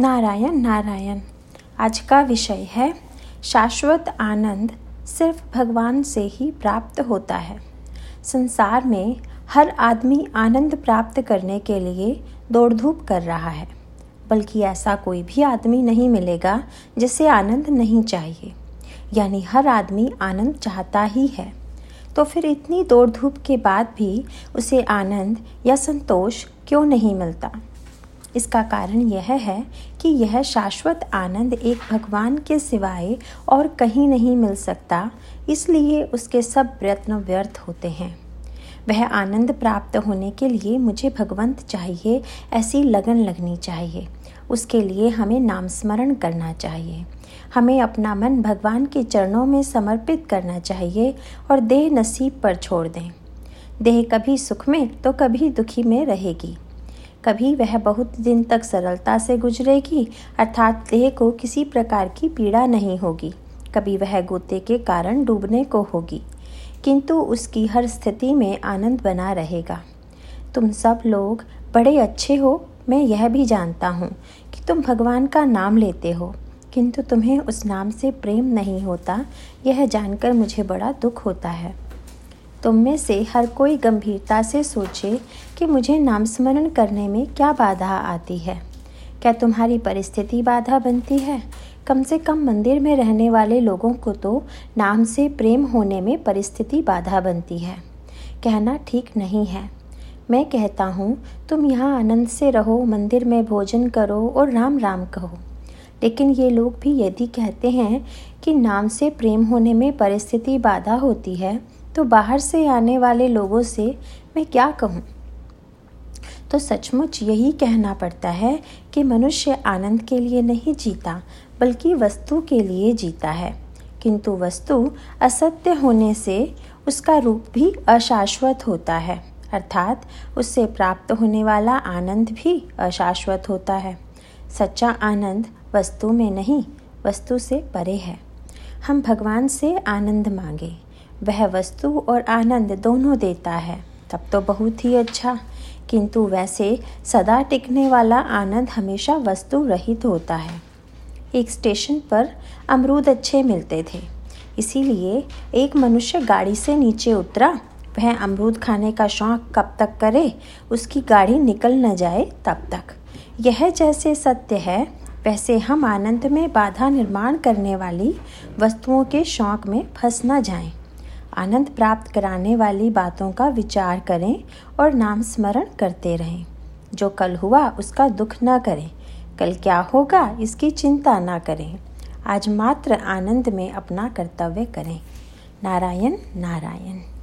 नारायण नारायण। आज का विषय है, शाश्वत आनंद सिर्फ़ भगवान से ही प्राप्त होता है। संसार में हर आदमी आनंद प्राप्त करने के लिए दौड़ धूप कर रहा है, बल्कि ऐसा कोई भी आदमी नहीं मिलेगा जिसे आनंद नहीं चाहिए। यानी हर आदमी आनंद चाहता ही है। तो फिर इतनी दौड़ धूप के बाद भी उसे आनंद या संतोष क्यों नहीं मिलता? इसका कारण यह है कि यह शाश्वत आनंद एक भगवान के सिवाय और कहीं नहीं मिल सकता, इसलिए उसके सब प्रयत्न व्यर्थ होते हैं। वह आनंद प्राप्त होने के लिए मुझे भगवंत चाहिए, ऐसी लगन लगनी चाहिए। उसके लिए हमें नाम स्मरण करना चाहिए। हमें अपना मन भगवान के चरणों में समर्पित करना चाहिए और देह नसीब पर छोड़ दें। देह कभी सुख में तो कभी दुखी में रहेगी। कभी वह बहुत दिन तक सरलता से गुजरेगी, अर्थात देह को किसी प्रकार की पीड़ा नहीं होगी। कभी वह गोते के कारण डूबने को होगी, किंतु उसकी हर स्थिति में आनंद बना रहेगा। तुम सब लोग बड़े अच्छे हो, मैं यह भी जानता हूँ कि तुम भगवान का नाम लेते हो, किंतु तुम्हें उस नाम से प्रेम नहीं होता, यह जानकर मुझे बड़ा दुख होता है। तुम में से हर कोई गंभीरता से सोचे कि मुझे नाम स्मरण करने में क्या बाधा आती है। क्या तुम्हारी परिस्थिति बाधा बनती है? कम से कम मंदिर में रहने वाले लोगों को तो नाम से प्रेम होने में परिस्थिति बाधा बनती है। कहना ठीक नहीं है। मैं कहता हूँ, तुम यहाँ आनंद से रहो, मंदिर में भोजन करो और राम राम कहो। लेकिन ये लोग भी यदि कहते हैं कि नाम से प्रेम होने में परिस्थिति बाधा होती है तो बाहर से आने वाले लोगों से मैं क्या कहूँ? तो सचमुच यही कहना पड़ता है कि मनुष्य आनंद के लिए नहीं जीता, बल्कि वस्तु के लिए जीता है। किंतु वस्तु असत्य होने से उसका रूप भी अशाश्वत होता है, अर्थात उससे प्राप्त होने वाला आनंद भी अशाश्वत होता है। सच्चा आनंद वस्तु में नहीं, वस्तु से परे है। हम भगवान से आनंद मांगे। वह वस्तु और आनंद दोनों देता है। तब तो बहुत ही अच्छा। किंतु वैसे सदा टिकने वाला आनंद हमेशा वस्तु रहित होता है। एक स्टेशन पर अमरूद अच्छे मिलते थे। इसीलिए एक मनुष्य गाड़ी से नीचे उतरा, वह अमरूद खाने का शौक कब तक करे, उसकी गाड़ी निकल न जाए तब तक। यह जैसे सत्य है, वैसे हम आनंद में बाधा निर्माण करने वाली वस्तुओं के शौक में फंस न जाएँ। आनंद प्राप्त कराने वाली बातों का विचार करें और नाम स्मरण करते रहें। जो कल हुआ, उसका दुख न करें। कल क्या होगा, इसकी चिंता ना करें। आज मात्र आनंद में अपना कर्तव्य करें। नारायण नारायण।